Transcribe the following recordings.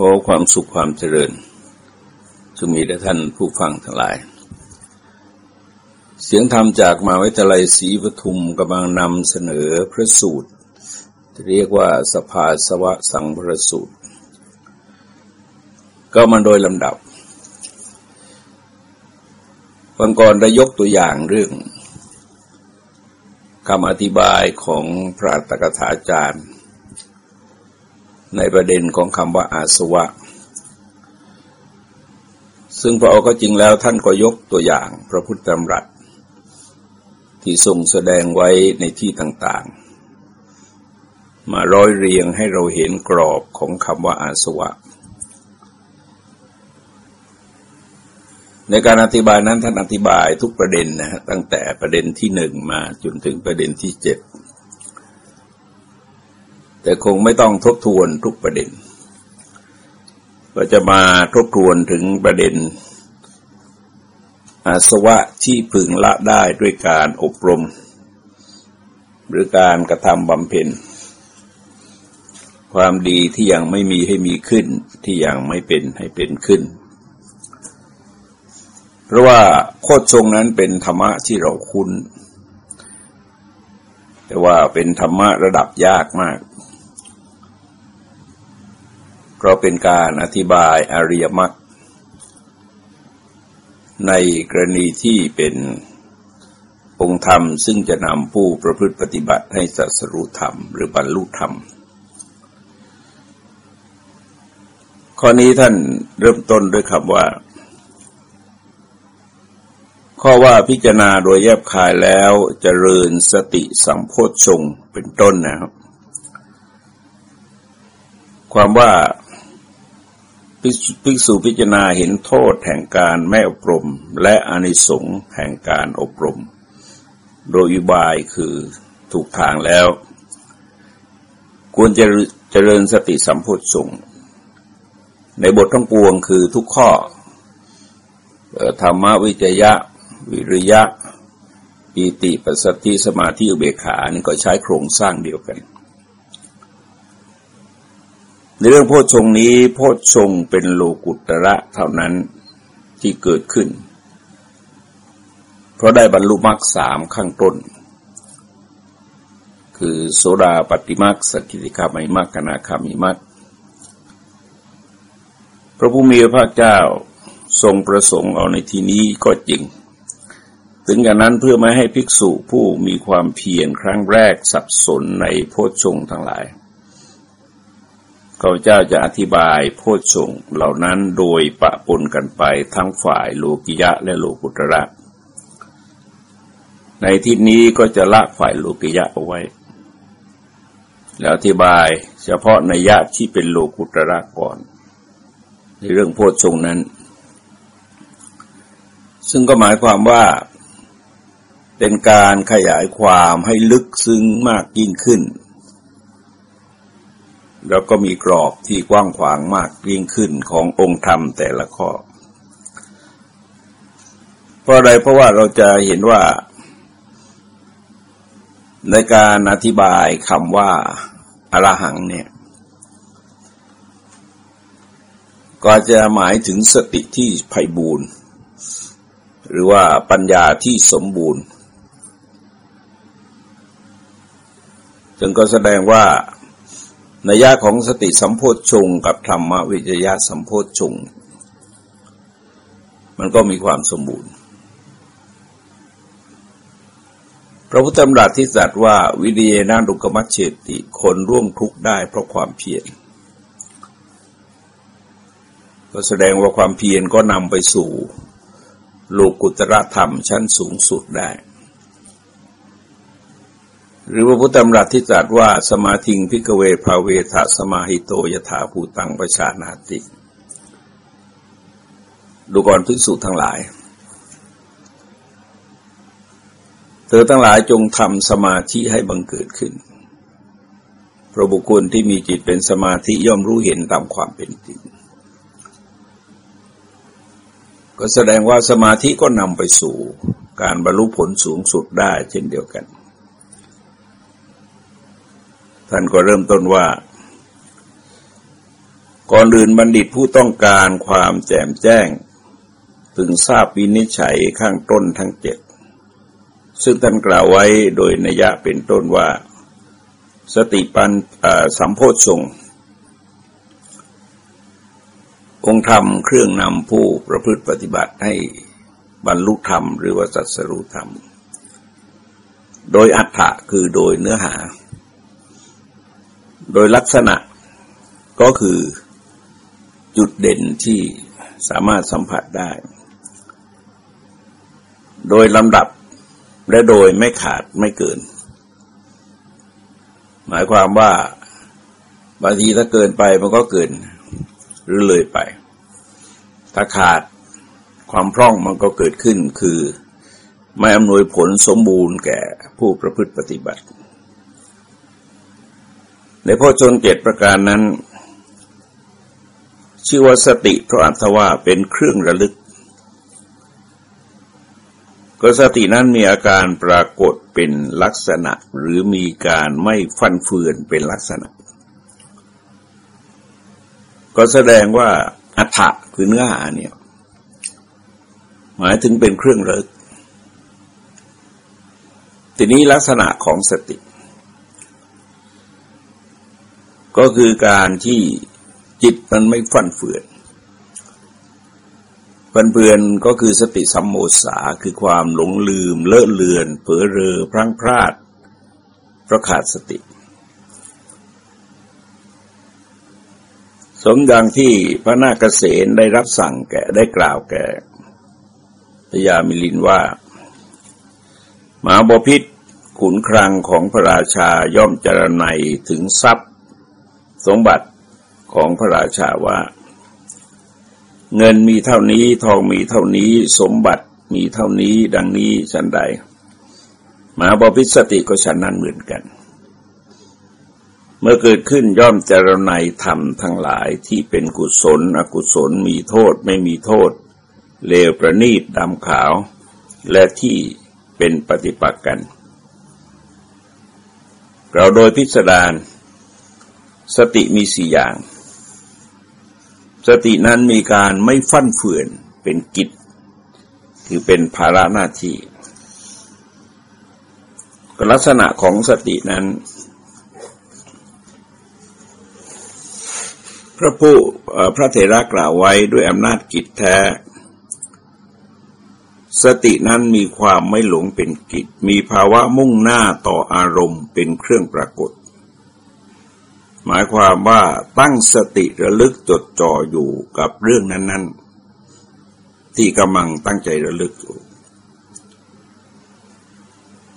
ขอความสุขความเจริญจงมีแด่ท่านผู้ฟังทั้งหลาย เสียงธรรมจากมาวิทยาลัยศรีปทุมกำลังนำเสนอพระสูตร เรียกว่าสภาสวะสังพระสูตร ก็มาโดยลำดับฟังก่อนได้ยกตัวอย่างเรื่องคำอธิบายของพระตกถาจารย์ ในประเด็นของคำว่าอาสวะ ซึ่งพระองค์ก็จริงแล้วท่านก็ยกตัวอย่างพระพุทธธรรมรัตที่ทรงแสดงไว้ในที่ต่างๆ มาร้อยเรียงให้เราเห็นกรอบของคำว่าอาสวะ ในการอธิบายนั้นท่านอธิบายทุกประเด็นนะฮะตั้งแต่ประเด็นที่หนึ่งมาจนถึงประเด็นที่เจ็ด แต่คงไม่ต้องทบทวนทุกประเด็น ก็จะมาทบทวนถึงประเด็น อาสวะที่พึงละได้ด้วยการอบรม หรือการกระทำบำเพ็ญ ความดีที่ยังไม่มีให้มีขึ้นที่ยังไม่เป็นให้เป็นขึ้น เพราะว่าโคตรทรงนั้นเป็นธรรมะที่เราคุ้นแต่ว่าเป็นธรรมะระดับยากมาก เพราะเป็นการอธิบายอริยมรรคในกรณีที่เป็นองค์ธรรมซึ่งจะนำผู้ประพฤติปฏิบัติให้สัสรุธรรม หรือบรรลุธรรม ข้อนี้ท่านเริ่มต้นด้วยคำว่า ข้อว่าพิจารณาโดยแยบคายแล้วจเจริญสติสัมโพชฌงเป็นต้นนะครับ ความว่า ภิกษุพิจารณาเห็นโทษแห่งการไม่อบรม และอนิสงส์แห่งการอบรม โดยอุบายคือถูกทางแล้ว ควรจะเจริญสติสัมโพธสงในบททั้งปวงคือทุกข้อธรรมวิจยะ วิริยะ ปีติปัสสติสมาธิอุเบกขานี่ก็ใช้โครงสร้างเดียวกัน ในเรื่องโพชฌงนี้โพชฌงเป็นโลกุตระเท่านั้นที่เกิดขึ้น เพราะได้บรรลุมรรคสามข้างต้น คือโสดาปฏิมรรคสกิติคามิมรรคนาคามิมรรคพระผู้มีพระเจ้าทรงประสงค์เอาในที่นี้ก็จริง ถึงอย่างนั้นเพื่อไม่ให้ภิกษุผู้มีความเพียรครั้งแรกสับสนในโพชฌงทั้งหลาย ข้าพเจ้าจะอธิบายโพชฌงเหล่านั้นโดยปะปนกันไปทั้งฝ่ายโลกิยะและโลกุตระ ในที่นี้ก็จะละฝ่ายโลกิยะเอาไว้ แล้วอธิบายเฉพาะในยะที่เป็นโลกุตระก่อน ในเรื่องโพชฌงนั้น ซึ่งก็หมายความว่าเป็นการขยายความให้ลึกซึ้งมากยิ่งขึ้น แล้วก็มีกรอบที่กว้างขวางมากยิ่งขึ้นขององค์ธรรมแต่ละข้อ เพราะอะไรเพราะว่าเราจะเห็นว่า ในการอธิบายคำว่าอรหังเนี่ย ก็จะหมายถึงสติที่ไพ่บูรณ์ หรือว่าปัญญาที่สมบูรณ์จึงก็แสดงว่า นัยยะของสติสัมโพชฌงกับธรรมวิจยะสัมโพชฌงมันก็มีความสมบูรณ์ พระพุทธธรรมรัตที่ตรัสว่าวิเดนาดุกมัชเชติคนร่วงทุกข์ได้เพราะความเพียรก็แสดงว่าความเพียรก็นำไปสู่โลกุตระธรรมชั้นสูงสุดได้ หรือว่าพุทธธรรมรัตที่ตรัสว่าสมาธิงพิกเวภาเวทะสมาหิโตยถาภูตังประชานาติ ดูก่อนพิสุทั้งหลาย เธอทั้งหลายจงทำสมาธิให้บังเกิดขึ้นพระบุคคลที่มีจิตเป็นสมาธิย่อมรู้เห็นตามความเป็นจริง ก็แสดงว่าสมาธิก็นำไปสู่การบรรลุผลสูงสุดได้เช่นเดียวกัน ท่านก็เริ่มต้นว่า ก่อนอื่นบัณฑิตผู้ต้องการความแจ่มแจ้ง พึงทราบวินิจฉัยข้างต้นทั้งเจ็ดซึ่งท่านกล่าวไว้โดยนัยะเป็นต้นว่า สติปันสัมโพธทรงองค์ธรรมเครื่องนำผู้ประพฤติปฏิบัติให้บรรลุธรรมหรือว่าสัสรุธรรม โดยอัฏฐะคือโดยเนื้อหา โดยลักษณะก็คือจุดเด่นที่สามารถสัมผัสได้ โดยลำดับและโดยไม่ขาดไม่เกิน หมายความว่าบางทีถ้าเกินไปมันก็เกินหรือเลยไป ถ้าขาดความพร่องมันก็เกิดขึ้นคือ ไม่อำนวยผลสมบูรณ์แก่ผู้ประพฤติปฏิบัติ ในพ่อชนเจ็ดประการนั้น ชื่อว่าสติเพราะอัตว่าเป็นเครื่องระลึก ก็สตินั้นมีอาการปรากฏเป็นลักษณะหรือมีการไม่ฟันเฟือนเป็นลักษณะ ก็แสดงว่าอัฏฐะคือเนื้อหาเนี่ยหมายถึงเป็นเครื่องเลิกทีนี้ลักษณะของสติ ก็คือการที่จิตมันไม่ฟันเฟือนฟันเฟือนก็คือสติสัมโมสาคือความหลงลืม เลอะเลือนเผลอเรอพลั้งพลาดเพระขาดสติ สมดังที่พระนาคเษนได้รับสั่งแก่ได้กล่าวแก่พญามิลินว่า หมาบพิษขุนครังของพระราชาย่อมจรนัยถึงทรัพย สมบัติของพระราชาว่า เงินมีเท่านี้ทองมีเท่านี้สมบัติมีเท่านี้ดังนี้ฉันใดมหาบพิสติก็ฉันนั้นเหมือนกัน เมื่อเกิดขึ้นย่อมจรณัยธรรมทั้งหลายที่เป็นกุศล อกุศลมีโทษไม่มีโทษ เลวประณีตดำขาว และที่เป็นปฏิปักษ์กัน เราโดยพิสดาร สติมีสี่อย่าง สตินั้นมีการไม่ฟั่นเฟือนเป็นกิจ คือเป็นภาระหน้าที่ลักษณะของสตินั้น พระผู้พระเถระกล่าวไว้ด้วยอำนาจกิจแท้ สตินั้นมีความไม่หลงเป็นกิจ มีภาวะมุ่งหน้าต่ออารมณ์เป็นเครื่องปรากฏ หมายความว่าตั้งสติระลึกจดจ่ออยู่กับเรื่องนั้น ๆ ที่กำลังตั้งใจระลึกอยู่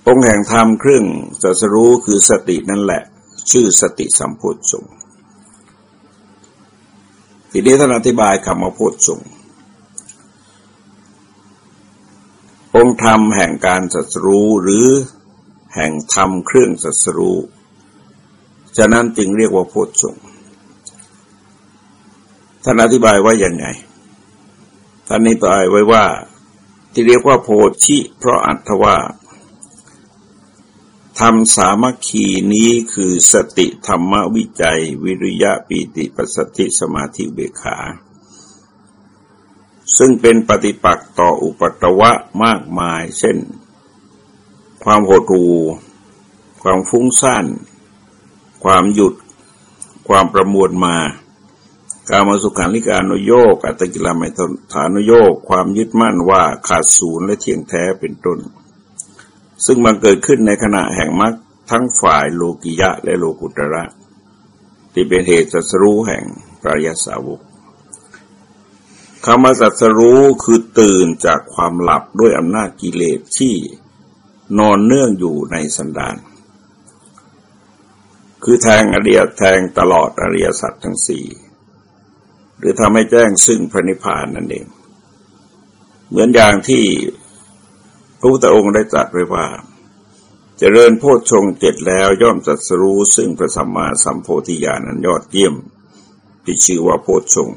องค์แห่งธรรมเครื่องสัสรู้คือสตินั่นแหละ ชื่อสติสัมโพธสงทีนี้ท่านอธิบายคำว่าโพชฌงองค์ธรรมแห่งการสัสรู้หรือแห่งธรรมเครื่องสัสรู้ ฉะนั้นจึงเรียกว่าโพชฌงท่านอธิบายว่าอย่างไง ท่านนี้ต่อยไว้ว่า ที่เรียกว่าโพชิ เพราะอัตว่าธรรมสามัคคีนี้คือสติธรรมวิจัย วิริยะปีติปัสสติสมาธิเบขา ซึ่งเป็นปฏิปักษ์ต่ออุปตวะมากมาย เช่น ความโหดหูความฟุ้งซ่าน ความหยุดความประมวลมาการมาสุขานิการนโยก อัตกิลามิฐานโยก ความยึดมั่นว่าขาดศูนย์และเที่ยงแท้เป็นต้น ซึ่งมันเกิดขึ้นในขณะแห่งมรรคทั้งฝ่ายโลกิยะและโลกุตระ ที่เป็นเหตุสัสรู้แห่งปริยสาวกคำว่าสัสรู้คือตื่นจากความหลับด้วยอำนาจกิเลสที่นอนเนื่องอยู่ในสันดาน คือแทงอริยแทงตลอดอริยสัจทั้งสี่หรือทำให้แจ้งซึ่งพระนิพพานนั่นเอง เหมือนอย่างที่พระพุทธองค์ได้ตรัสไว้ว่าจเจริญโพชฌงเจ็ดแล้วย่อมจัดสรู้ซึ่งพระสัมมาสัมโพธิญาณนันยอดเยี่ยมที่ชื่อว่าโพชฌง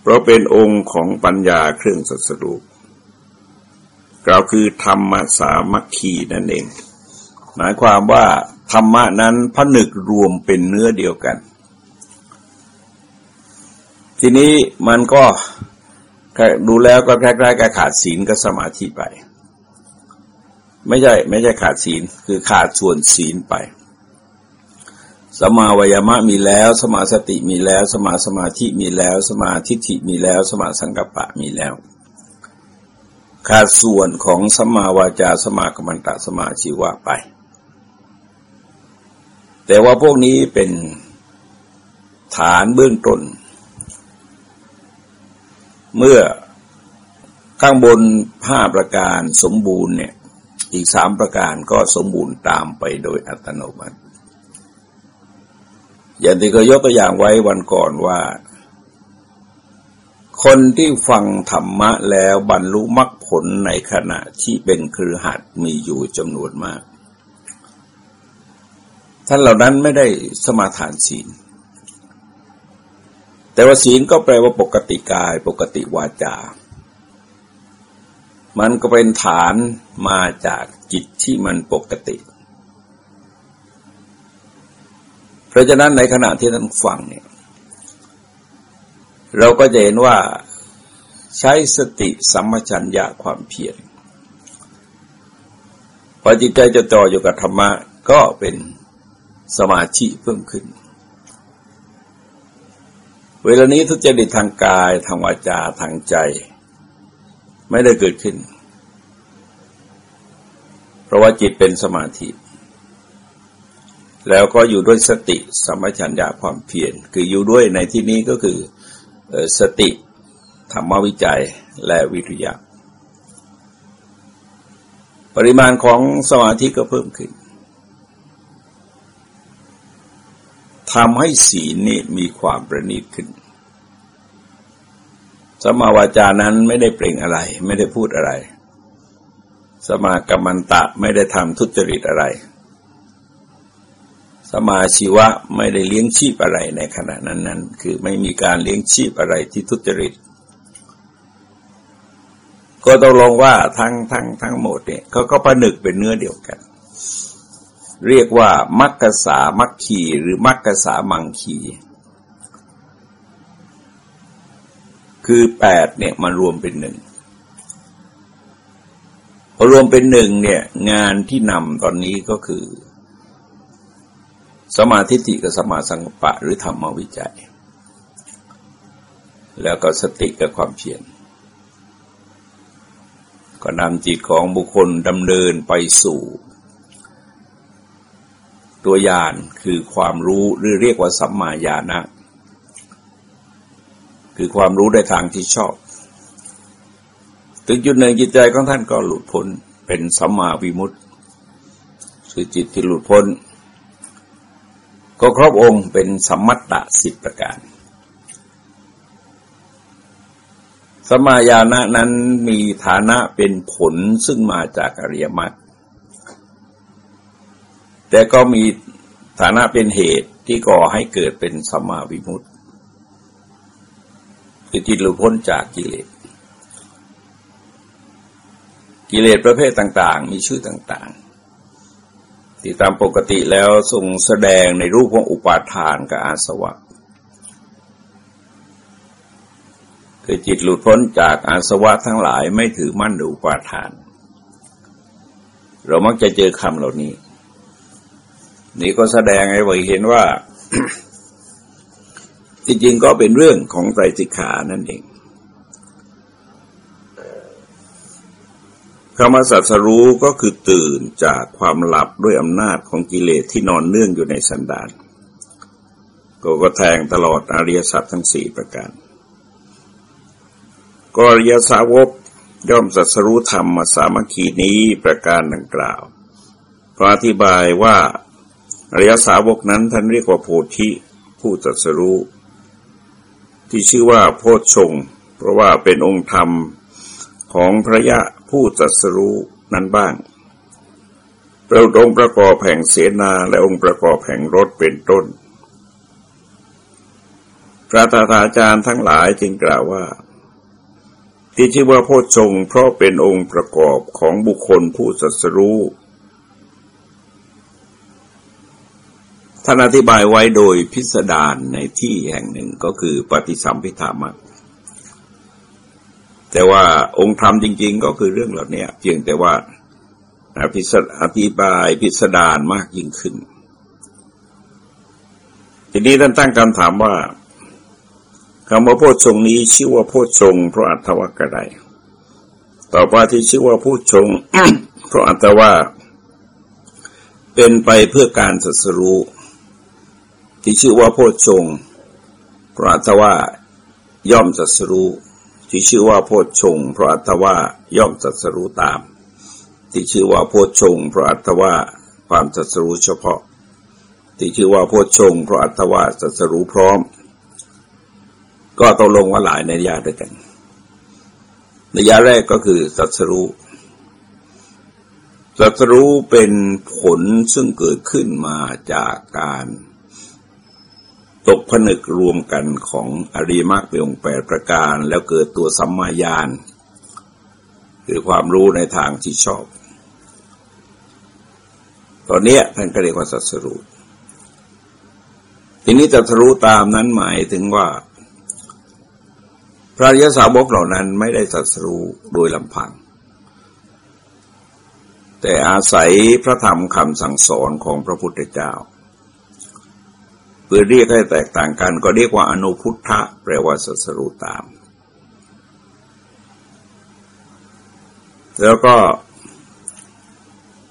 เพราะเป็นองค์ของปัญญาเครื่องสัสรูกล่าวคือธรรมสามัคคีนั่นเอง หมายความว่า ธรรมะนั้นผนึกรวมเป็นเนื้อเดียวกัน ทีนี้มันก็ดูแล้วก็คล้ายๆกับขาดศีลกับสมาธิไป ไม่ใช่ไม่ใช่ขาดศีลคือขาดส่วนศีลไปสมาวยามะมีแล้ว สมาสติมีแล้ว สมาสมาธิมีแล้ว สมาธิฏฐิมีแล้ว สมาสังกัปปะมีแล้ว ขาดส่วนของสมาวาจาสมากรรมตะสมาชีวะไป แต่ว่าพวกนี้เป็นฐานเบื้องต้น เมื่อข้างบนห้าประการสมบูรณ์เนี่ย อีกสามประการก็สมบูรณ์ตามไปโดยอัตโนมัติ อย่างที่เคยยกตัวอย่างไว้วันก่อนว่า คนที่ฟังธรรมะแล้วบรรลุมรรคผลในขณะที่เป็นครือหัดมีอยู่จำนวนมาก ท่านเหล่านั้นไม่ได้สมาทานศีล แต่ว่าศีลก็แปลว่าปกติกายปกติวาจา มันก็เป็นฐานมาจากจิตที่มันปกติ เพราะฉะนั้นในขณะที่ท่านฟังเนี่ยเราก็จะเห็นว่าใช้สติสัมปชัญญะความเพียรพอจิตใจจะต่ออยู่กับธรรมะก็เป็น สมาธิเพิ่มขึ้น เวลานี้ทุจริตทางกายทางวาจาทางใจ ไม่ได้เกิดขึ้น เพราะว่าจิตเป็นสมาธิ แล้วก็อยู่ด้วยสติสัมปชัญญะความเพียรคืออยู่ด้วยในที่นี้ก็คือสติธรรมวิจัยและวิทยาปริมาณของสมาธิก็เพิ่มขึ้น ทำให้ศีลนี่มีความประณีตขึ้นสมาวาจานั้นไม่ได้เปล่งอะไร ไม่ได้พูดอะไร สมากรรมันตะไม่ได้ทำทุจริตอะไร สมาชีวะไม่ได้เลี้ยงชีพอะไรในขณะนั้นนั้นคือไม่มีการเลี้ยงชีพอะไรที่ทุจริต ก็ต้องลงว่าทั้งทั้งทั้งหมดเนี่ยเขาก็ประนึกเป็นเนื้อเดียวกัน เรียกว่ามักกษามักขีหรือมักกษามังคี คือแปดเนี่ยมันรวมเป็นหนึ่งพอรวมเป็นหนึ่งเนี่ยงานที่นำตอนนี้ก็คือ สมาธิิกับสมาสังปะหรือธรรมวิจัย แล้วก็สติกับความเพียรก็นำจิตของบุคคลดำเนินไปสู่ ตัวยานคือความรู้หรือเรียกว่าสัมมาญาณะคือความรู้ในทางที่ชอบ ถึงจุดหนึ่งจิตใจของท่านก็หลุดพ้นเป็นสัมมาวิมุตติคือจิตที่หลุดพ้น ก็ครอบองค์เป็นสัมมัตตสิบประการ สมายานะนั้นมีฐานะเป็นผลซึ่งมาจากอริยมรรค แต่ก็มีฐานะเป็นเหตุที่ก่อให้เกิดเป็นสมาวิมุตติคือจิตหลุดพ้นจากกิเลส กิเลสประเภทต่างๆ มีชื่อต่างๆ ที่ตามปกติแล้วทรงแสดงในรูปของอุปาทานกับอาสวะคือจิตหลุดพ้นจากอาสวะทั้งหลายไม่ถือมั่นในอุปาทาน เรามักจะเจอคำเหล่านี้ นี่ก็แสดงให้เราเห็นว่า จริงๆก็เป็นเรื่องของไตรสิกขานั่นเองคำว่าสัสรู้ก็คือตื่นจากความหลับด้วยอำนาจของกิเลสที่นอนเนื่องอยู่ในสันดานก็ก็แทงตลอดอริยสัจทั้งสี่ประการก็อริยสาวกย่อมสัสรู้ธรรมมาสามัคคีนี้ประการดังกล่าวพระอธิบายว่า อริยสาวกนั้นท่านเรียกว่าโพธิผู้ตรัสรู้ ที่ชื่อว่าโพชฌงเพราะว่าเป็นองค์ธรรมของพระยะผู้ตรัสรู้นั้นบ้างประองค์ประกอบแห่งเสนาและองค์ประกอบแห่งรถเป็นต้นพระตาถาจารย์ทั้งหลายจึงกล่าวว่า ที่ชื่อว่าโพชฌงเพราะเป็นองค์ประกอบของบุคคลผู้ตรัสรู้ ท่านอธิบายไว้โดยพิสดารในที่แห่งหนึ่งก็คือปฏิสัมพิธามักแต่ว่าองค์ธรรมจริง ๆ ก็คือเรื่องเหล่านี้เพียงแต่ว่าพิสอธิบายพิสดารมากยิ่งขึ้น ทีนี้ท่านตั้งคำถามว่าคำว่าโพชงนี้ชื่อว่าโพชงเพราะอัตวะกระไดต่อไปที่ชื่อว่าโพชงเพราะอัตว่าเป็นไปเพื่อการสัสรู้ ที่ชื่อว่าโพชงเพราะอัตว่าย่อมสัสรู้ที่ชื่อว่าโพชงเพราะอัตว่าย่อมสัสรู้ตาม ที่ชื่อว่าโพชงเพราะอัตว่าความสัสรู้เฉพาะ ที่ชื่อว่าโพชงเพราะอัตว่าสัสรู้พร้อม ก็ตกลงว่าหลายในยาด้วยกันในยาแรกก็คือสัสรู้สัสรู้เป็นผลซึ่งเกิดขึ้นมาจากการ ตกผนึกรวมกันของอริมักเป็นองค์แปดประการแล้วเกิดตัวสัมมาญาณคือความรู้ในทางที่ชอบ ตอนนี้ท่านก็เรียกว่าสัสรูทีนี้จะรู้ตามนั้นหมายถึงว่า พระยศาวกเหล่านั้นไม่ได้สัสรู้โดยลำพัง แต่อาศัยพระธรรมคำสั่งสอนของพระพุทธเจ้า เพื่อเรียกให้แตกต่างกัน ก็เรียกว่าอนุพุทธะแปลว่าสัสรุตาม แล้วก็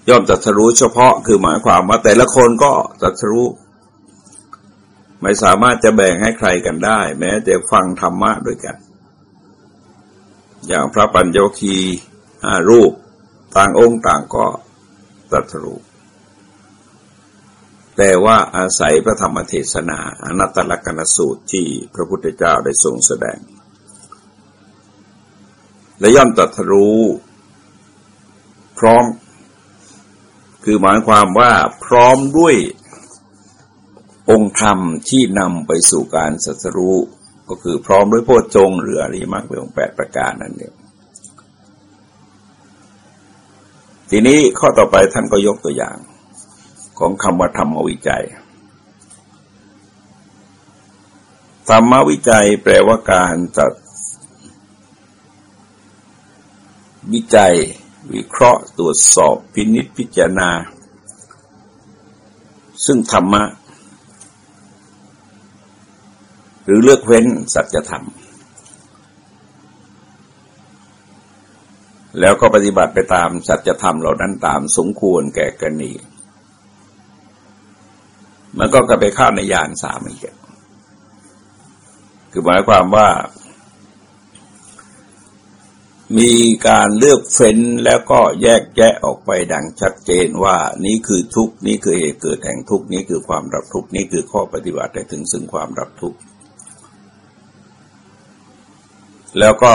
ย่อมตัสรู้เฉพาะคือหมายความว่าแต่ละคนก็ตัสรู้ไม่สามารถจะแบ่งให้ใครกันได้ แม้แต่ฟังธรรมะด้วยกัน อย่างพระปัญโยคีห้ารูป ต่างองค์ต่างก็ตัสรู้ แต่ว่าอาศัยพระธรรมเทศนาอนัตตลกนสูตรที่พระพุทธเจ้าได้ทรงแสดง และย่อมตรัสรู้ พร้อม คือหมายความว่าพร้อมด้วยองค์ธรรมที่นำไปสู่การสัสรู้ ก็คือพร้อมด้วยโพชฌงหรืออริมักเป็นองค์แปดประการนั่นเองทีนี้ข้อต่อไปท่านก็ยกตัวอย่าง ของคำว่าธรรมวิจัย ธรรมวิจัยแปลว่าการจัด วิจัย วิเคราะห์ตรวจสอบพินิจพิจารณา ซึ่งธรรมะ หรือเลือกเว้นสัจธรรมแล้วก็ปฏิบัติไปตามสัจธรรมเหล่านั้นตามสมควรแก่กรณี มันก็กลับไปเข้าในยานสามอีกคือหมายความว่า มีการเลือกเฟ้นแล้วก็แยกแยะออกไปดังชัดเจนว่า นี้คือทุกนี้คือเหตุเกิดแห่งทุกนี้คือความรับทุกนี้คือข้อปฏิบัติถึงซึ่งความรับทุกแล้วก็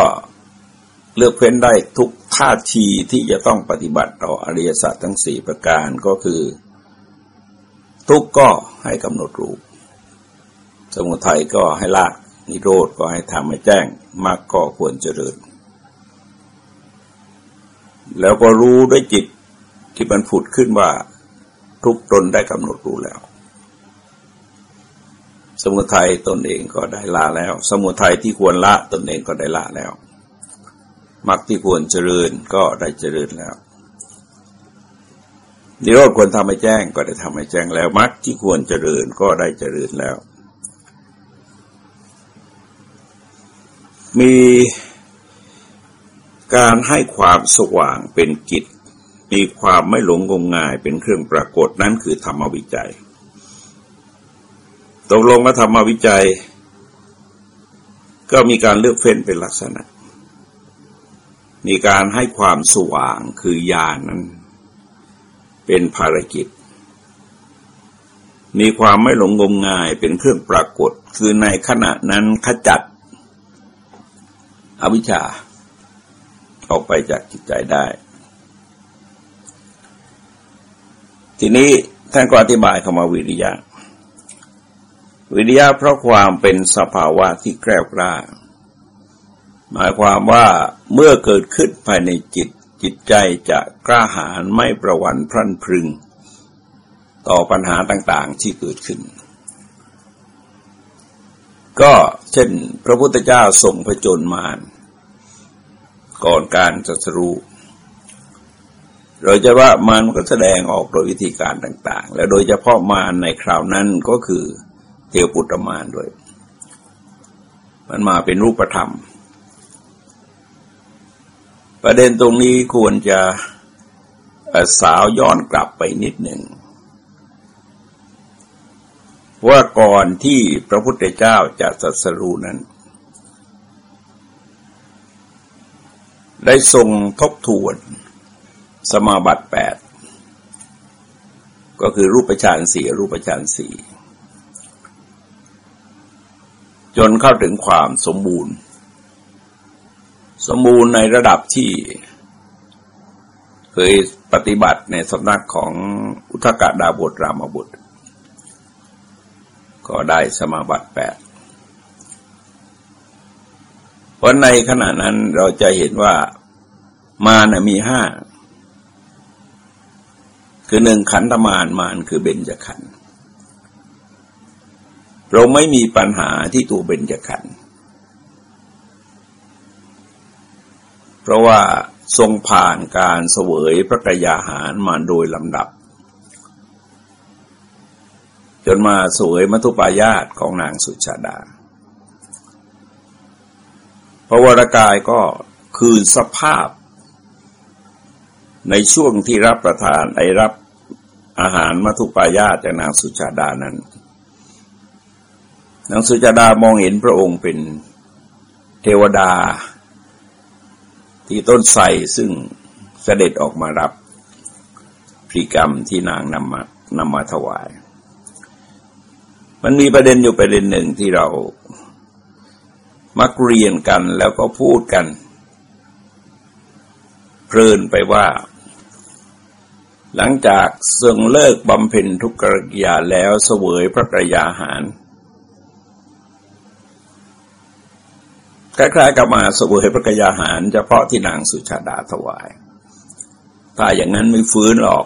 เลือกเฟ้นได้ทุกท่าทีที่จะต้องปฏิบัติต่ออริยสัจทั้งสี่ประการก็คือ ทุกข์ก็ให้กำหนดรู้ สมุทัยก็ให้ละนิโรธก็ให้ทำให้แจ้งมรรคก็ควรเจริญ แล้วก็รู้ด้วยจิตที่มันผุดขึ้นว่าทุกตนได้กำหนดรู้แล้ว สมุทัยตนเองก็ได้ละแล้ว สมุทัยที่ควรละตนเองก็ได้ละแล้วมรรคที่ควรเจริญก็ได้เจริญแล้ว นิโรธควรทำให้แจ้งก็ได้ทำให้แจ้งแล้วมรรคที่ควรเจริญก็ได้เจริญแล้ว มีการให้ความสว่างเป็นกิจ มีความไม่หลงงมงายเป็นเครื่องปรากฏนั้นคือธรรมวิจัย ตกลงว่าธรรมวิจัย ก็มีการเลือกเฟ้นเป็นลักษณะ มีการให้ความสว่างคือญาณนนั้น เป็นภารกิจ มีความไม่หลงงมงายเป็นเครื่องปรากฏ คือในขณะนั้นขจัด อวิชชา ออกไปจากจิตใจได้ ทีนี้ท่านก็อธิบายคำว่าวิริยะ วิริยะเพราะความเป็นสภาวะที่แกล้วกล้าหมายความว่าเมื่อเกิดขึ้นภายในจิต จิตใจจะกล้าหาญไม่ประวันพรั่นพรึง ต่อปัญหาต่าง ๆที่เกิดขึ้น ก็เช่นพระพุทธเจ้าทรงพระจนมารก่อนการจัสรู้เราจะว่ามันก็แสดงออกโดยวิธีการต่าง ๆ และโดยเฉพาะมารในคราวนั้นก็คือเทวปุตตมารด้วย มันมาเป็นรูปธรรม ประเด็นตรงนี้ควรจะสาวย้อนกลับไปนิดหนึ่ง ว่าก่อนที่พระพุทธเจ้าจะสัสรูนั้น ได้ทรงทบทวนสมาบัติแปดก็คือรูปฌานสี่รูปฌานสี่จนเข้าถึงความสมบูรณ์ สมบูรณ์ในระดับที่เคยปฏิบัติในสำนักของอุทกดาบทรามบุตร ก็ได้สมาบัติแปดเพราะในขณะนั้นเราจะเห็นว่ามานะมีห้า คือหนึ่งขันธมารมารคือเบญจขันธ์เราไม่มีปัญหาที่ตัวเบญจขันธ์ เพราะว่าทรงผ่านการเสวยพระกยาหารมาโดยลำดับ จนมาสวยมัทุปายาตของนางสุชาดา พระวรากายก็คืนสภาพ ในช่วงที่รับประทานไอรับอาหารมัทุปายาตจากนางสุชาดานั้น นางสุชาดามองเห็นพระองค์เป็นเทวดา ที่ต้นไทรซึ่งเสด็จออกมารับพริกรรมที่นางนำมานำมาถวาย มันมีประเด็นอยู่ประเด็นหนึ่งที่เรามักเรียนกันแล้วก็พูดกัน เพลินไปว่า หลังจากทรงเลิกบำเพ็ญทุกขกิยาแล้วเสวยพระกรยาหาร คล้ายๆกับมาเสวยพระกยาหาร เฉพาะที่นางสุชาดาถวาย ถ้าอย่างนั้นไม่ฟื้นหรอก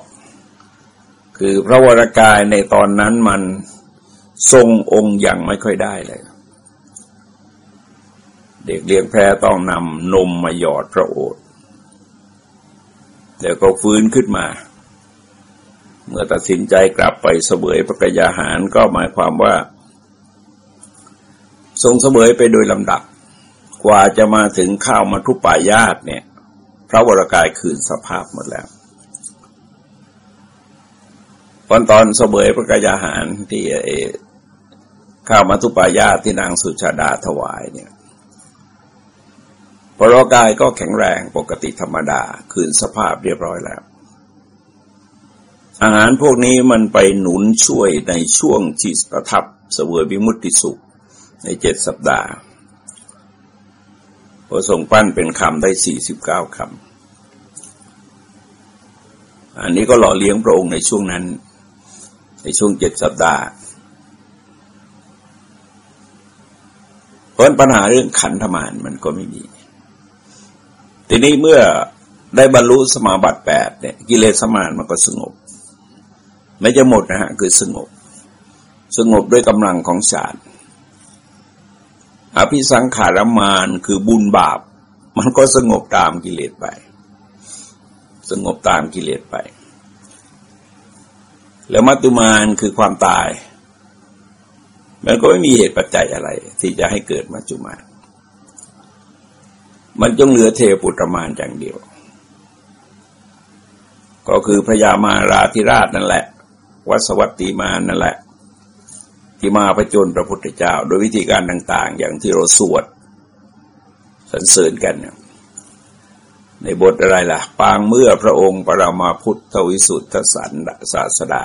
คือพระวรากายในตอนนั้นมันทรงองค์อย่างไม่ค่อยได้เลย เด็กเลี้ยงแพรต้องนำนมมาหยอดพระโอษฐ์แล้วก็ฟื้นขึ้นมา เมื่อตัดสินใจกลับไปเสวยพระกยาหารก็หมายความว่า ทรงเสวยไปโดยลำดับ กว่าจะมาถึงข้าวมาทุปายาตเนี่ย พระวรากายคืนสภาพหมดแล้วตอนตอนเสวยพระกายาหารที่ข้าวมาทุปายาตที่นางสุชาดาถวายเนี่ยพระวรากายก็แข็งแรงปกติธรรมดา คืนสภาพเรียบร้อยแล้ว อาหารพวกนี้มันไปหนุนช่วยในช่วงที่ประทับเสวยวิมุตติสุขในเจ็ดสัปดาห์ พอส่งปั้นเป็นคำได้สี่สิบเก้าคำ อันนี้ก็หล่อเลี้ยงพระองค์ในช่วงนั้น ในช่วงเจ็ดสัปดาห์ เพราะปัญหาเรื่องขันธมานมันก็ไม่มี ทีนี้เมื่อได้บรรลุสมาบัติแปดเนี่ยกิเลสมานมันก็สงบ ไม่จะหมดนะฮะคือสงบ สงบด้วยกำลังของฌาน อภิสังขารมานคือบุญบาป มันก็สงบตามกิเลสไป สงบตามกิเลสไป แล้วมัตตุมานคือความตาย มันก็ไม่มีเหตุปัจจัยอะไร ที่จะให้เกิดมัจจุมานมันจงเหลือเทปุตรมานอย่างเดียว ก็คือพระยามาราธิราชนั่นแหละ วัสวัตติมานั่นแหละ ที่มาประจนพระพุทธเจ้า โดยวิธีการต่าง ๆ อย่างที่เราสวดสรรเสริญกัน ในบทอะไรล่ะ ปางเมื่อพระองค์ปรามาพุทธวิสุทธสันศาสดา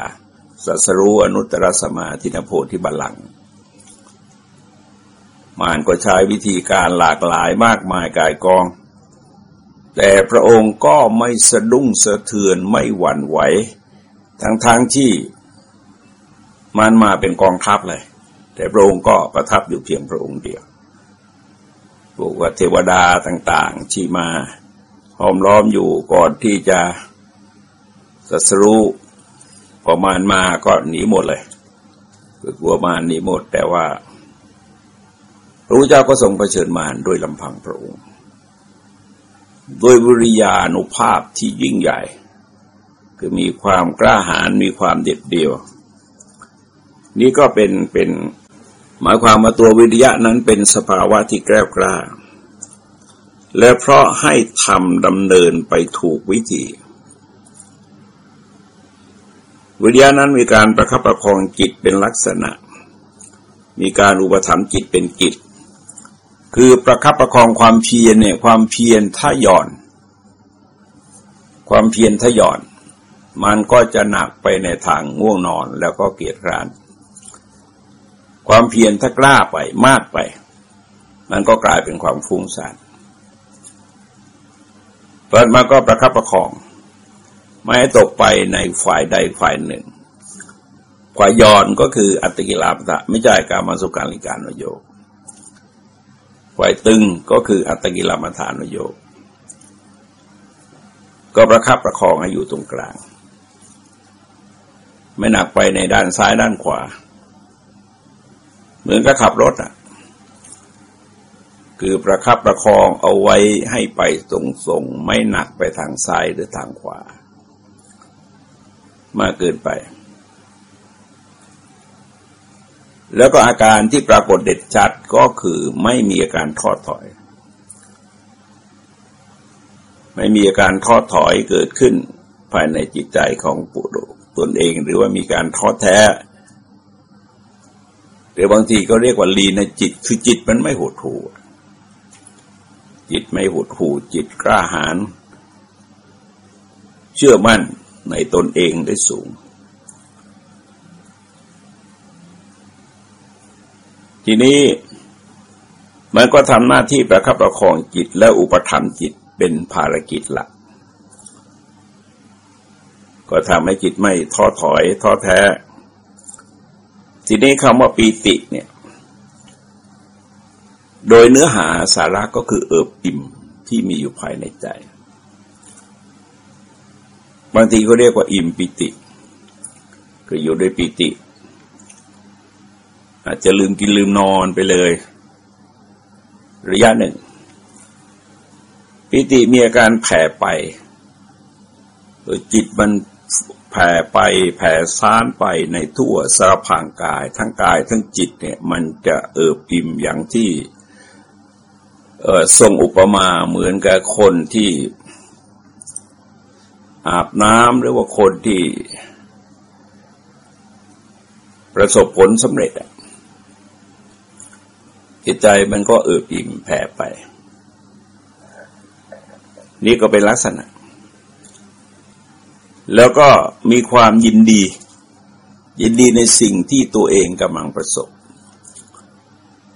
สัสรู้อนุตตรสมาธินโพธิบัลลังมานก็ใช้วิธีการหลากหลายมากมายกายกอง แต่พระองค์ก็ไม่สะดุ้งสะเทือนไม่หวั่นไหว ทั้งๆทที่ มันมาเป็นกองทัพเลย แต่พระองค์ก็ประทับอยู่เพียงพระองค์เดียวบอกว่าเทวดาต่างๆที่มาห้อมล้อมอยู่ก่อนที่จะสัสรู้พอมารมาก็หนีหมดเลยคือกลัวมารหนีหมด แต่ว่าพระพุทธเจ้าก็ทรงเผชิญมารด้วยลำพังพระองค์โดยบุริยานุภาพที่ยิ่งใหญ่ คือมีความกล้าหาญมีความเด็ดเดี่ยว นี่ก็เป็นเป็นหมายความว่าตัววิริยะนั้นเป็นสภาวะที่แกล้วกล้า และเพราะให้ทำดำเนินไปถูกวิธี วิริยะนั้นมีการประคับประคองจิตเป็นลักษณะ มีการอุปถัมภ์จิตเป็นกิจ คือประคับประคองความเพียรเนี่ยความเพียรถ้าหย่อน ความเพียรถ้าหย่อน มันก็จะหนักไปในทางง่วงนอนแล้วก็เกียจคร้าน ความเพียรถ้ากล้าไปมากไป มันก็กลายเป็นความฟุ้งซ่านเปิดมาก็ประคับประคอง ไม่ให้ตกไปในฝ่ายใดฝ่ายหนึ่งฝ่ายยอนก็คืออัตกิลาปตะไม่ใช่การมาสุการลิการนโยกฝ่ายตึงก็คืออัตกิลามฐานนโยกก็ประคับประคองให้อยู่ตรงกลาง ไม่หนักไปในด้านซ้ายด้านขวา เหมือนกับขับรถอะ คือประคับประคองเอาไว้ให้ไปตรงๆไม่หนักไปทางซ้ายหรือทางขวา มากเกินไป แล้วก็อาการที่ปรากฏเด็ดชัดก็คือไม่มีอาการทอดถอย ไม่มีอาการทอดถอยเกิดขึ้นภายในจิตใจของปุถุตนเองหรือว่ามีการท้อแท้ รือบางทีก็เรียกว่าลีในจิต คือจิตมันไม่หดหู่จิตไม่หดหู่จิตกล้าหาญเชื่อมั่นในตนเองได้สูง ทีนี้มันก็ทำหน้าที่ประคับประคองจิตและอุปถัมภ์จิตเป็นภารกิจหลัก ก็ทำให้จิตไม่ท้อถอยท้อแท้ ทีนี้คำว่าปีติเนี่ย โดยเนื้อหาสาระก็คือเอิบอิ่มที่มีอยู่ภายในใจ บางทีก็เรียกว่าอิ่มปิติ คืออยู่ด้วยปิติ อาจจะลืมกินลืมนอนไปเลย ระยะหนึ่ง ปิติมีอาการแผ่ไปโดยจิตมัน แผ่ไปแผ่ซ่านไปในทั่วสารพางกายทั้งกายทั้งจิตเนี่ยมันจะเอิบอิ่มอย่างที่ทรงอุปมาเหมือนกับคนที่อาบน้ำหรือว่าคนที่ประสบผลสำเร็จจิตใจมันก็เอิบอิ่มแผ่ไป นี่ก็เป็นลักษณะ แล้วก็มีความยินดี ยินดีในสิ่งที่ตัวเองกำลังประสบ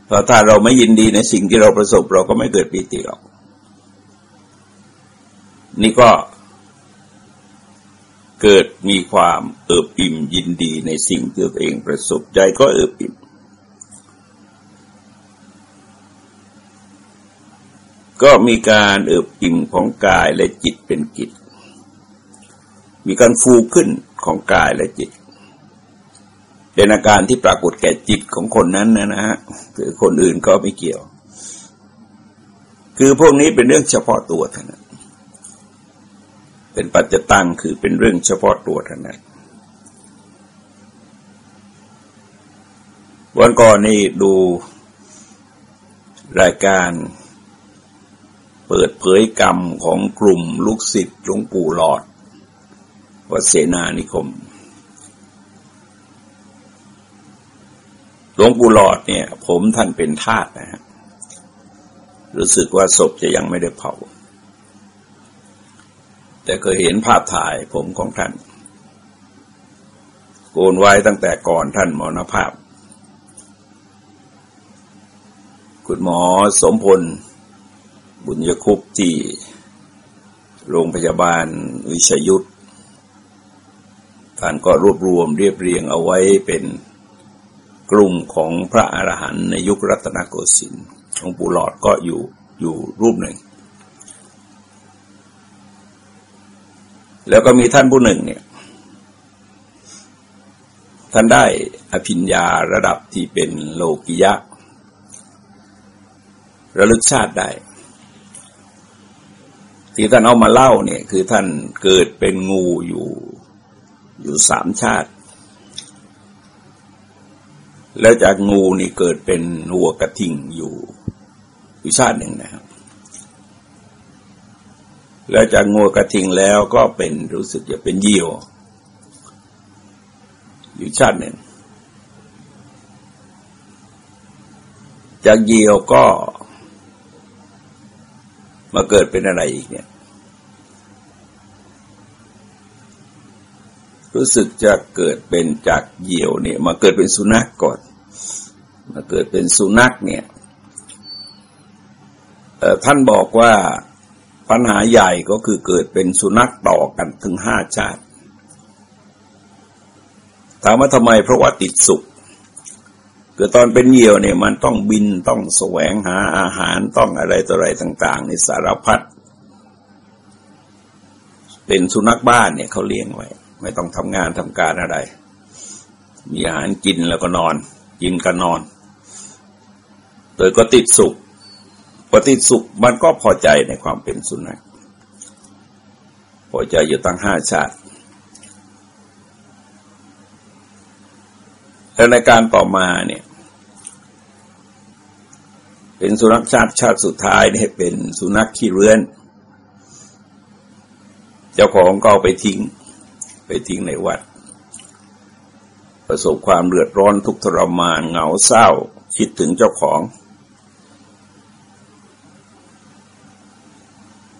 เพราะถ้าเราไม่ยินดีในสิ่งที่เราประสบเราก็ไม่เกิดปีติหรอก นี่ก็เกิดมีความเอิบอิ่มยินดีในสิ่งที่ตัวเองประสบใจก็เอิบอิ่มก็มีการเอิบอิ่มของกายและจิตเป็นกิจ มีการฟูขึ้นของกายและจิตเป็นอาการที่ปรากฏแก่จิตของคนนั้นนะนะฮะคือคนอื่นก็ไม่เกี่ยว คือพวกนี้เป็นเรื่องเฉพาะตัวเท่านั้น เป็นปัจจตังคือเป็นเรื่องเฉพาะตัวเท่านั้น วันก่อนนี่ดูรายการเปิดเผยกรรมของกลุ่มลูกศิษย์หลวงปู่หลอด วัดเสนานิคม หลวงปู่หลอดเนี่ย ผมท่านเป็นทาสนะฮะรู้สึกว่าศพจะยังไม่ได้เผา แต่เคยเห็นภาพถ่ายผมของท่าน โกนไว้ตั้งแต่ก่อนท่านมรณภาพ คุณหมอสมพล บุญยคุปที่โรงพยาบาลวิชยุทธ ท่านก็รวบรวมเรียบเรียงเอาไว้เป็นกลุ่มของพระอรหันต์ในยุครัตนโกสินทร์หลวงปู่หลอดก็อยู่อยู่รูปหนึ่ง แล้วก็มีท่านผู้หนึ่งเนี่ย ท่านได้อภิญญาระดับที่เป็นโลกิยะ ระลึกชาติได้ ที่ท่านเอามาเล่าเนี่ย คือท่านเกิดเป็นงูอยู่ อยู่สามชาติ แล้วจากงูนี่เกิดเป็นหัวกระทิงอยู่อยู่ชาติหนึ่งนะครับ แล้วจากงูกระทิงแล้วก็เป็นรู้สึกจะเป็นเยี่ยว อยู่ชาติหนึ่ง จากเยี่ยวก็มาเกิดเป็นอะไรอีกเนี่ย รู้สึกจะเกิดเป็นจากเหยี่ยวเนี่ยมาเกิดเป็นสุนัขกก่อน มาเกิดเป็นสุนัขเนี่ยท่านบอกว่าปัญหาใหญ่ก็คือเกิดเป็นสุนัขต่อกันถึงห้าชาติ ถามว่าทำไมเพราะว่าติดสุขคือตอนเป็นเหยี่ยวเนี่ยมันต้องบินต้องแสวงหาอาหารต้องอะไรต่ออะไรต่าง ๆ ในสารพัดเป็นสุนัขบ้านเนี่ยเขาเลี้ยงไว้ ไม่ต้องทำงานทำการอะไร มีอาหารกินแล้วก็นอน กินก็นอนโดยก็ติดสุขพอติสุขมันก็พอใจในความเป็นสุนัขพอใจอยู่ตั้งห้าชาติแล้วในการต่อมาเนี่ย เป็นสุนัขชาติชาติสุดท้ายเนี่ยเป็นสุนัขขี้เรือน เจ้าของก็เอาไปทิ้ง ไปทิ้งในวัด ประสบความเดือดร้อนทุกทรมานเหงาเศร้าคิดถึงเจ้าของ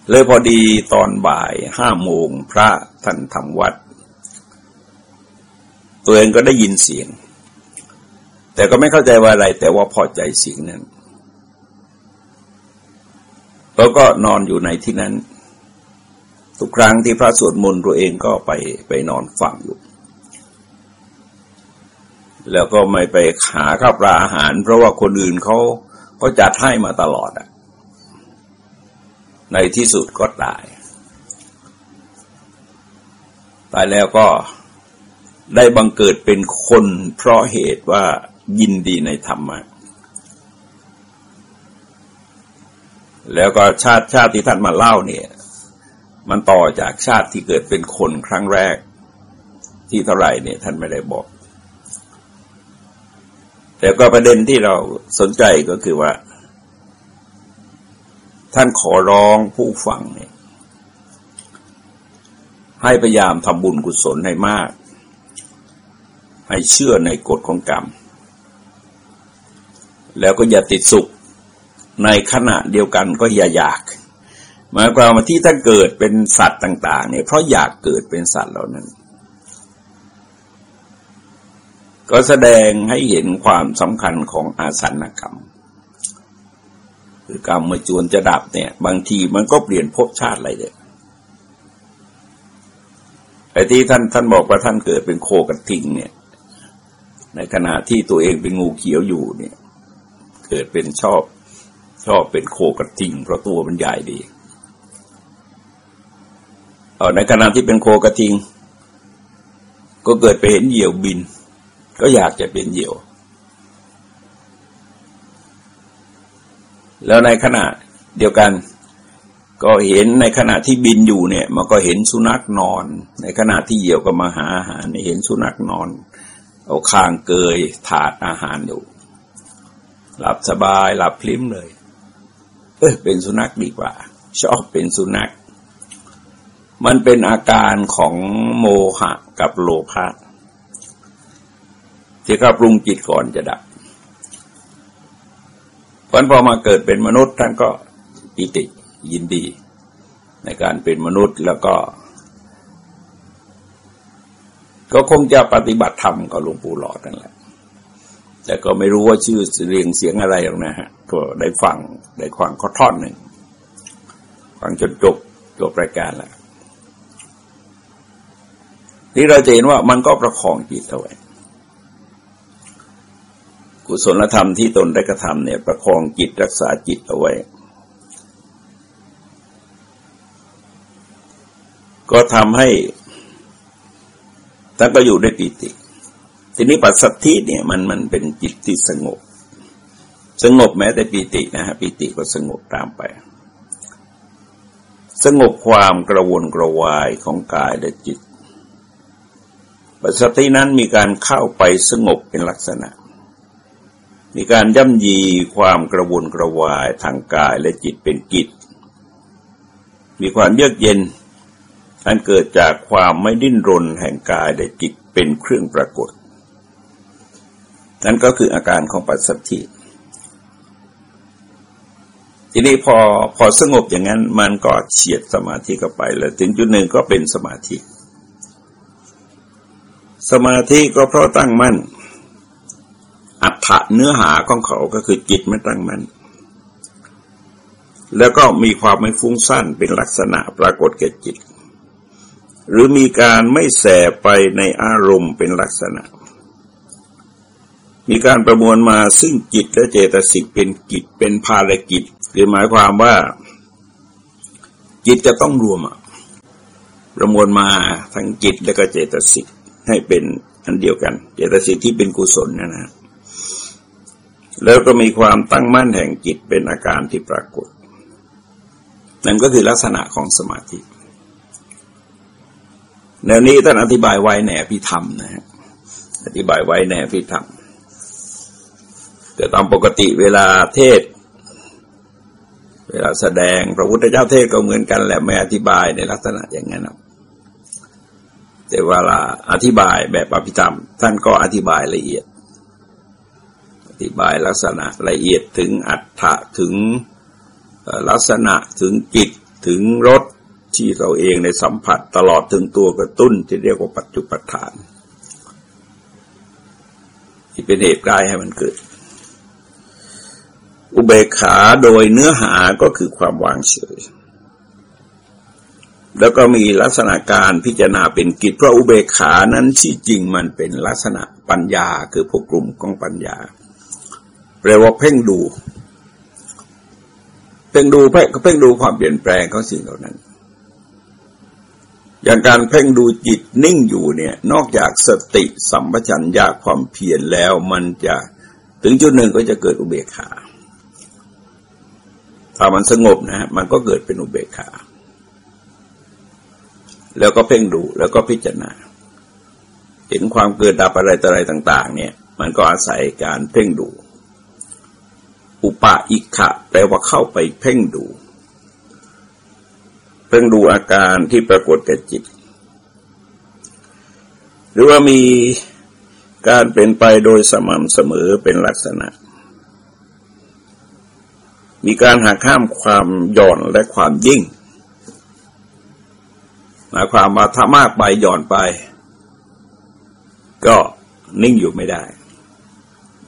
เลยพอดีตอนบ่ายห้าโมงพระท่านทำวัด ตัวเองก็ได้ยินเสียง แต่ก็ไม่เข้าใจว่าอะไร แต่ว่าพอใจเสียงนั้นแล้วก็นอนอยู่ในที่นั้น ทุกครั้งที่พระสวดมนต์ตัวเองก็ไปไปนอนฟังอยู่แล้วก็ไม่ไปหาข้าวปลาอาหาร เพราะว่าคนอื่นเขาเขาจัดให้มาตลอดอะในที่สุดก็ตาย ตายแล้วก็ได้บังเกิดเป็นคนเพราะเหตุว่ายินดีในธรรมะ แล้วก็ชาติชาติที่ท่านมาเล่าเนี่ย มันต่อจากชาติที่เกิดเป็นคนครั้งแรก ที่เท่าไหร่เนี่ย ท่านไม่ได้บอก แต่ก็ประเด็นที่เราสนใจก็คือว่า ท่านขอร้องผู้ฟังเนี่ย ให้พยายามทำบุญกุศลให้มาก ให้เชื่อในกฎของกรรม แล้วก็อย่าติดสุขในขณะเดียวกันก็อย่าอยาก หมายความว่าที่ท่าเกิดเป็นสัตว์ต่าง ๆ เนี่ยเพราะอยากเกิดเป็นสัตว์เหล่านั้น ก็แสดงให้เห็นความสำคัญของอาสันกรรมคือกรรมเมื่อจวนจะดับเนี่ย บางทีมันก็เปลี่ยนภพชาติอะไรเด็กไอ้ที่ท่านท่านบอกว่าท่านเกิดเป็นโคกระทิงเนี่ย ในขณะที่ตัวเองเป็นงูเขียวอยู่เนี่ย เกิดเป็นชอบชอบเป็นโคกระทิงเพราะตัวมันใหญ่ดีเในขณะที่เป็นโคกระทิง ก็เกิดไปเห็นเหยี่ยวบิน ก็อยากจะเป็นเหยี่ยว แล้วในขณะเดียวกัน ก็เห็นในขณะที่บินอยู่เนี่ย มันก็เห็นสุนัขนอน ในขณะที่เหยี่ยวก็มาหาอาหารเห็นสุนัขนอน เอาคางเกยถาดอาหารอยู่ หลับสบายหลับพลิ้มเลย เออเป็นสุนัขดีกว่า ชอบเป็นสุนัข มันเป็นอาการของโมหะกับโลภะที่เขาปรุงจิตก่อนจะดับเพอพอมาเกิดเป็นมนุษย์ท่านก็ปิติยินดี ในการเป็นมนุษย์แล้วก็ ก็คงจะปฏิบัติธรรมกับหลวงปู่หลอดนั่นแหละ แต่ก็ไม่รู้ว่าชื่อเรียงเสียงอะไรหรอกนะฮะก็ได้ฟังได้ฟังเขาท่อนหนึ่งฟังจนจบจบรายการแล้ว ที่เราจะเห็นว่ามันก็ประคองจิตเอาไว้กุศลธรรมที่ตนได้กระทำเนี่ย ประคองจิตรักษาจิตเอาไว้ ก็ทำให้ท่านก็อยู่ได้ปีติ ทีนี้ปัสสัทธิเนี่ยมันมันเป็นจิตที่สงบ สงบแม้แต่ปีตินะฮะปีติก็สงบตามไป สงบความกระวนกระวายของกายและจิต สสัทธินั้นมีการเข้าไปสงบเป็นลักษณะ มีการย่ำยีความกระวนกระวายทางกายและจิตเป็นกิจ มีความเยือกเย็น อันเกิดจากความไม่ดิ้นรนแห่งกายและจิตเป็นเครื่องปรากฏ นั่นก็คืออาการของปัสสัทธิทีนี้พอพอสงบอย่างนั้นมันก็เฉียดสมาธิก็ไป แล้วถึงจุดหนึ่งก็เป็นสมาธิ สมาธิก็เพราะตั้งมั่น อัฏฐะเนื้อหาของเขาก็คือจิตไม่ตั้งมั่น แล้วก็มีความไม่ฟุ้งซ่านเป็นลักษณะปรากฏแก่จิต หรือมีการไม่แสไปในอารมณ์เป็นลักษณะ มีการประมวลมาซึ่งจิตและเจตสิกเป็นกิจเป็นภารกิจคือหมายความว่า จิตจะต้องรวมประมวลมาทั้งจิตและก็เจตสิก ให้เป็นอันเดียวกัน เจตสิกที่เป็นกุศลนะนะแล้วก็มีความตั้งมั่นแห่งจิตเป็นอาการที่ปรากฏ นั่นก็คือลักษณะของสมาธิ แนวนี้ท่านอธิบายไว้ในอภิธรรมนะฮะอธิบายไว้ในอภิธรรมแต่ตามปกติเวลาเทศ เวลาแสดงพระพุทธเจ้าเทศก็เหมือนกันแหละไม่อธิบายในลักษณะอย่างนั้นนะ แต่เวลาอธิบายแบบอภิธรรม ท่านก็อธิบายละเอียด อธิบายลักษณะละเอียดถึงอัฏฐะถึงลักษณะถึงจิตถึงรสที่เราเองในสัมผัสตลอดถึงตัวกระตุ้นที่เรียกว่าปัจจุปัฏฐาน ที่เป็นเหตุกายให้มันเกิด อุเบกขาโดยเนื้อหาก็คือความวางเฉย แล้วก็มีลักษณะการพิจารณาเป็นกิจเพราะอุเบกขานั้นที่จริงมันเป็นลักษณะปัญญาคือพวกกลุ่มของปัญญาแปลว่าเพ่งดู เพ่งดูเพ่งก็เพ่งดูความเปลี่ยนแปลงของสิ่งเหล่านั้น อย่างการเพ่งดูจิตนิ่งอยู่เนี่ย นอกจากสติสัมปชัญญะความเพียรแล้วมันจะถึงจุดหนึ่งก็จะเกิดอุเบกขาถ้ามันสงบนะฮะมันก็เกิดเป็นอุเบกขา แล้วก็เพ่งดูแล้วก็พิจารณา เห็นความเกิดดับอะไรต่ออะไรต่าง ๆ เนี่ย มันก็อาศัยการเพ่งดู อุปาอิขะแปลว่าเข้าไปเพ่งดู เพ่งดูอาการที่ปรากฏแก่จิต หรือว่ามีการเป็นไปโดยสม่ำเสมอเป็นลักษณะ มีการหักข้ามความหย่อนและความยิ่ง หมายความว่าถ้ามากไปหย่อนไป ก็นิ่งอยู่ไม่ได้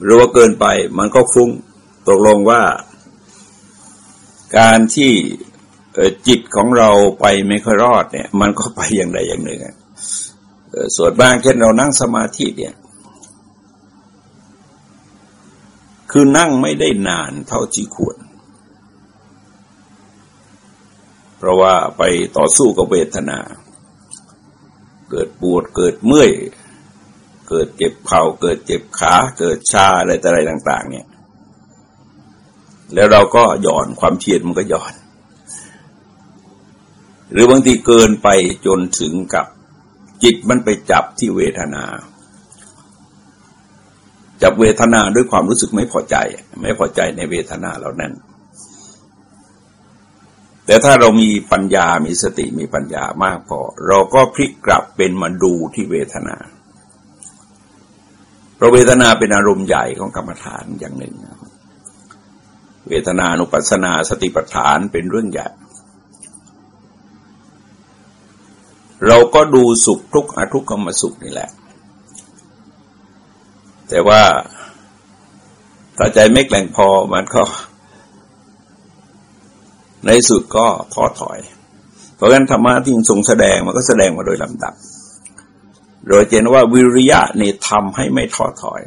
หรือว่าเกินไปมันก็ฟุ้งตกลงว่า การที่จิตของเราไปไม่ค่อยรอดเนี่ย มันก็ไปอย่างใดอย่างหนึ่งส่วนบ้างเช่นเรานั่งสมาธิเนี่ย คือนั่งไม่ได้นานเท่าที่ควร เพราะว่าไปต่อสู้กับเวทนา เกิดปวดเกิดเมื่อย เกิดเจ็บเข่าเกิดเจ็บขา เกิดชาอะไรต่อะไรต่าง ๆ เนี่ย แล้วเราก็หย่อนความเพียรมันก็หย่อน หรือบางทีเกินไปจนถึงกับจิตมันไปจับที่เวทนาจับเวทนาด้วยความรู้สึกไม่พอใจ ไม่พอใจในเวทนาเหล่านั้น แต่ถ้าเรามีปัญญา มีสติ มีปัญญามากพอ เราก็พลิกกลับเป็นมาดูที่เวทนาเพราะเวทนาเป็นอารมณ์ใหญ่ของกรรมฐานอย่างหนึ่ง เวทนานุปัสสนาสติปัฏฐานเป็นเรื่องใหญ่ เราก็ดูสุขทุกข์อทุกขมสุขนี่แหละ แต่ว่าถ้าใจไม่แกล่งพอมันก็ ในสุดก็ท้อถอย เพราะฉะนั้นธรรมะที่ทรงแสดงมันก็แสดงมาโดยลำดับ โดยเจนว่าวิริยะนี่ทำให้ไม่ท้อถอย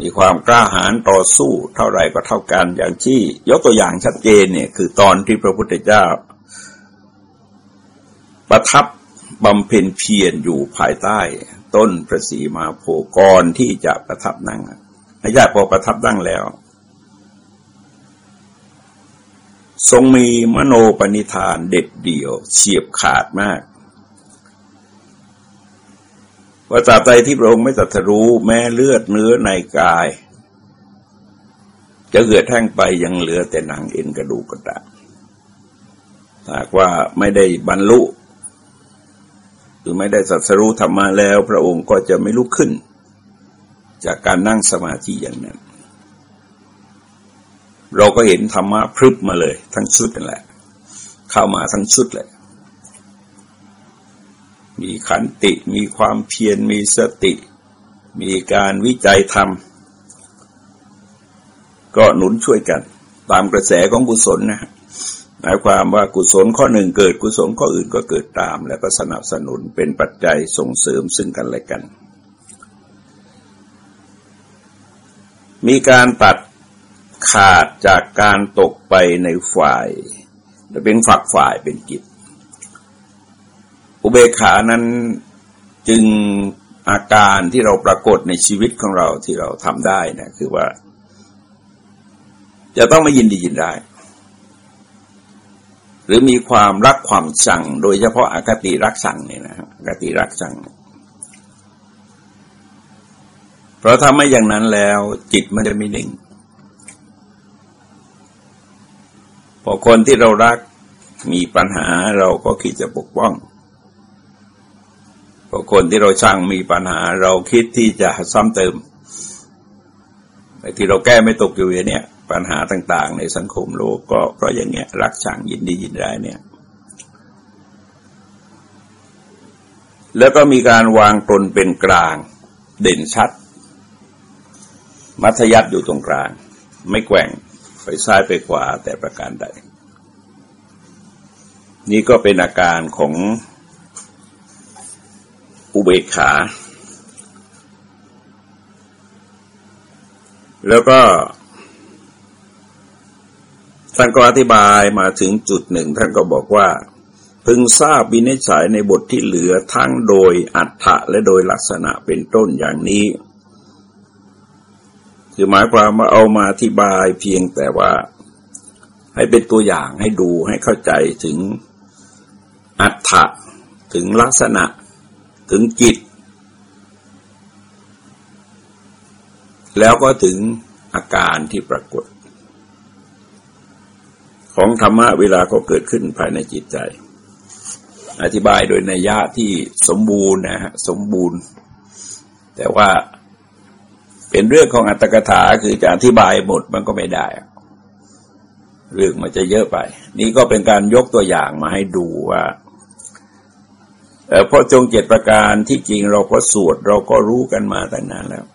มีความกล้าหาญต่อสู้เท่าไรก็เท่ากันอย่างที่ ยกตัวอย่างชัดเจนเนี่ยคือตอนที่พระพุทธเจ้า ประทับบำเพ็ญเพียรอยู่ภายใต้ ต้นพระศรีมาโพกรที่จะประทับนั่งอาญาพอประทับนั่งแล้ว ทรงมีมโนปณิธานเด็ดเดี่ยวเฉียบขาดมากว่าตราบใดที่พระองค์ไม่ตรัสรู้แม้เลือดเนื้อในกาย จะเกิดแห้งไปยังเหลือแต่หนังเอ็นกระดูกกระดาษหากว่าไม่ได้บรรลุหรือไม่ได้สัสรู้ธรรมะแล้ว พระองค์ก็จะไม่ลุกขึ้น จากการนั่งสมาธิอย่างนั้น เราก็เห็นธรรมะพรึบมาเลย ทั้งชุดนั่นแหละ เข้ามาทั้งชุดเลยมีขันติมีความเพียรมีสติ มีการวิจัยธรรม ก็หนุนช่วยกัน ตามกระแสของกุศลนะหมายความว่ากุศลข้อหนึ่งเกิดกุศลข้ออื่นก็เกิดตาม แล้วก็สนับสนุนเป็นปัจจัยส่งเสริมซึ่งกันและกัน มีการตัด ขาดจากการตกไปในฝ่ายจะเป็นฝักฝ่ายเป็นกิจ อุเบกขานั้นจึงอาการที่เราปรากฏในชีวิตของเราที่เราทำได้นะคือว่า จะต้องไม่ยินดียินได้ หรือมีความรักความชัง โดยเฉพาะอากติรักชังเนี่ยนะอากติรักชัง เพราะถ้าไม่อย่างนั้นแล้ว จิตมันจะไม่นิ่ง พอคนที่เรารักมีปัญหาเราก็คิดจะปกป้องพอคนที่เราช่างมีปัญหา เราคิดที่จะซ้ำเติมไอ้ที่เราแก้ไม่ตกอยู่เนี่ยปัญหาต่าง ๆ ในสังคมโลกก็เพราะอย่างเงี้ยรักช่างยินดียินได้เนี่ย แล้วก็มีการวางตนเป็นกลางเด่นชัด มัธยัติอยู่ตรงกลาง ไม่แกว่ง ไปซ้ายไปขวาแต่ประการใด นี่ก็เป็นอาการของอุเบกขา แล้วก็ท่านก็อธิบายมาถึงจุดหนึ่ง ท่านก็บอกว่า พึงทราบวินิจฉัยในบทที่เหลือทั้งโดยอัฏฐะและโดยลักษณะเป็นต้นอย่างนี้ คือหมายความว่าเอามาอธิบายเพียงแต่ว่าให้เป็นตัวอย่างให้ดูให้เข้าใจถึงอัฏฐะถึงลักษณะถึงจิต แล้วก็ถึงอาการที่ปรากฏ ของธรรมะเวลาก็เกิดขึ้นภายในจิตใจ อธิบายโดยนัยยะที่สมบูรณ์นะฮะสมบูรณ์ แต่ว่า เป็นเรื่องของอัตถกถาคือจะอธิบายหมดมันก็ไม่ได้ เรื่องมันจะเยอะไป นี่ก็เป็นการยกตัวอย่างมาให้ดูว่าเพราะจงเจ็ดประการที่จริงเราก็สวดเราก็รู้กันมาตั้งนานแล้ว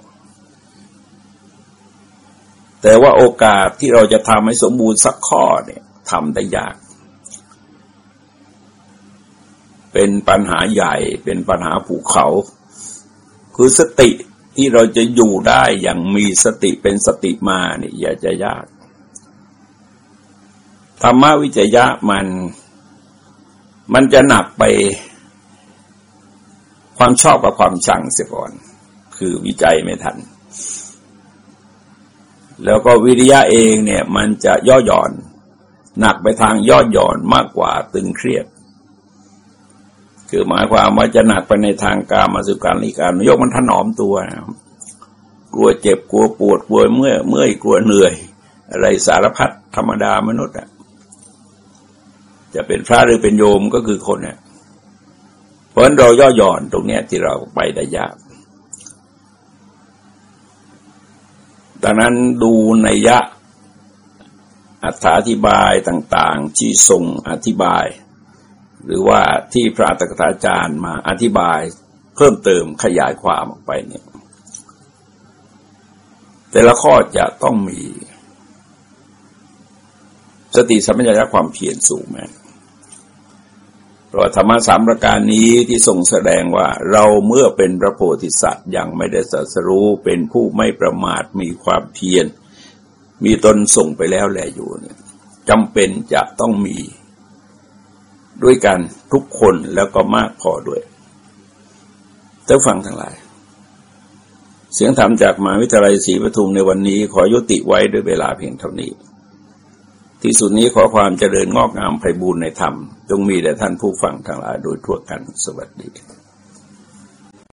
แต่ว่าโอกาสที่เราจะทำให้สมบูรณ์สักข้อเนี่ยทำได้ยาก เป็นปัญหาใหญ่เป็นปัญหาภูเขา คือสติ ที่เราจะอยู่ได้อย่างมีสติเป็นสติมาเนี่ยอย่าจะยาก ธรรมวิจยะมัน มันจะหนักไป ความชอบกับความชังเสียก่อน คือวิจัยไม่ทัน แล้วก็วิริยะเองเนี่ย มันจะย่อหย่อน หนักไปทางย่อหย่อนมากกว่าตึงเครียด คือหมายความว่าจะหนักไปในทางการมาสุการนิการโยกมันถนอมตัวนะกลัวเจ็บกลัวปวดกลัวเมื่อเมื่อยกลัวเหนื่อย อะไรสารพัดธรรมดามนุษย์อะจะเป็นพระหรือเป็นโยมก็คือคนเนี่ยเพราะฉะนั้นเราย่อหย่อนตรงนี้ที่เราไปได้ยากดังนั้นดูในยะอธิบายต่าง ๆ ที่ทรงอธิบาย หรือว่าที่พระตถาจารย์มาอธิบายเพิ่มเติมขยายความออกไปเนี่ย แต่ละข้อจะต้องมี สติสัมปชัญญะความเพียรสูงไหมเพราะธรรมะสามประการนี้ที่ทรงแสดงว่าเราเมื่อเป็นพระโพธิสัตว์ยังไม่ได้สัสรู้เป็นผู้ไม่ประมาทมีความเพียรมีตนส่งไปแล้วแลอยู่เนี่ยจำเป็นจะต้องมี ด้วยกันทุกคนแล้วก็มากพอด้วยท่านฟังทั้งหลาย เสียงธรรมจากมหาวิทยาลัยศรีปทุมในวันนี้ขอยุติไว้ด้วยเวลาเพียงเท่านี้ ที่สุดนี้ขอความเจริญงอกงามไพบูรณ์ในธรรม จงมีแด่ท่านผู้ฟังทั้งหลายโดยทั่วกันสวัสดี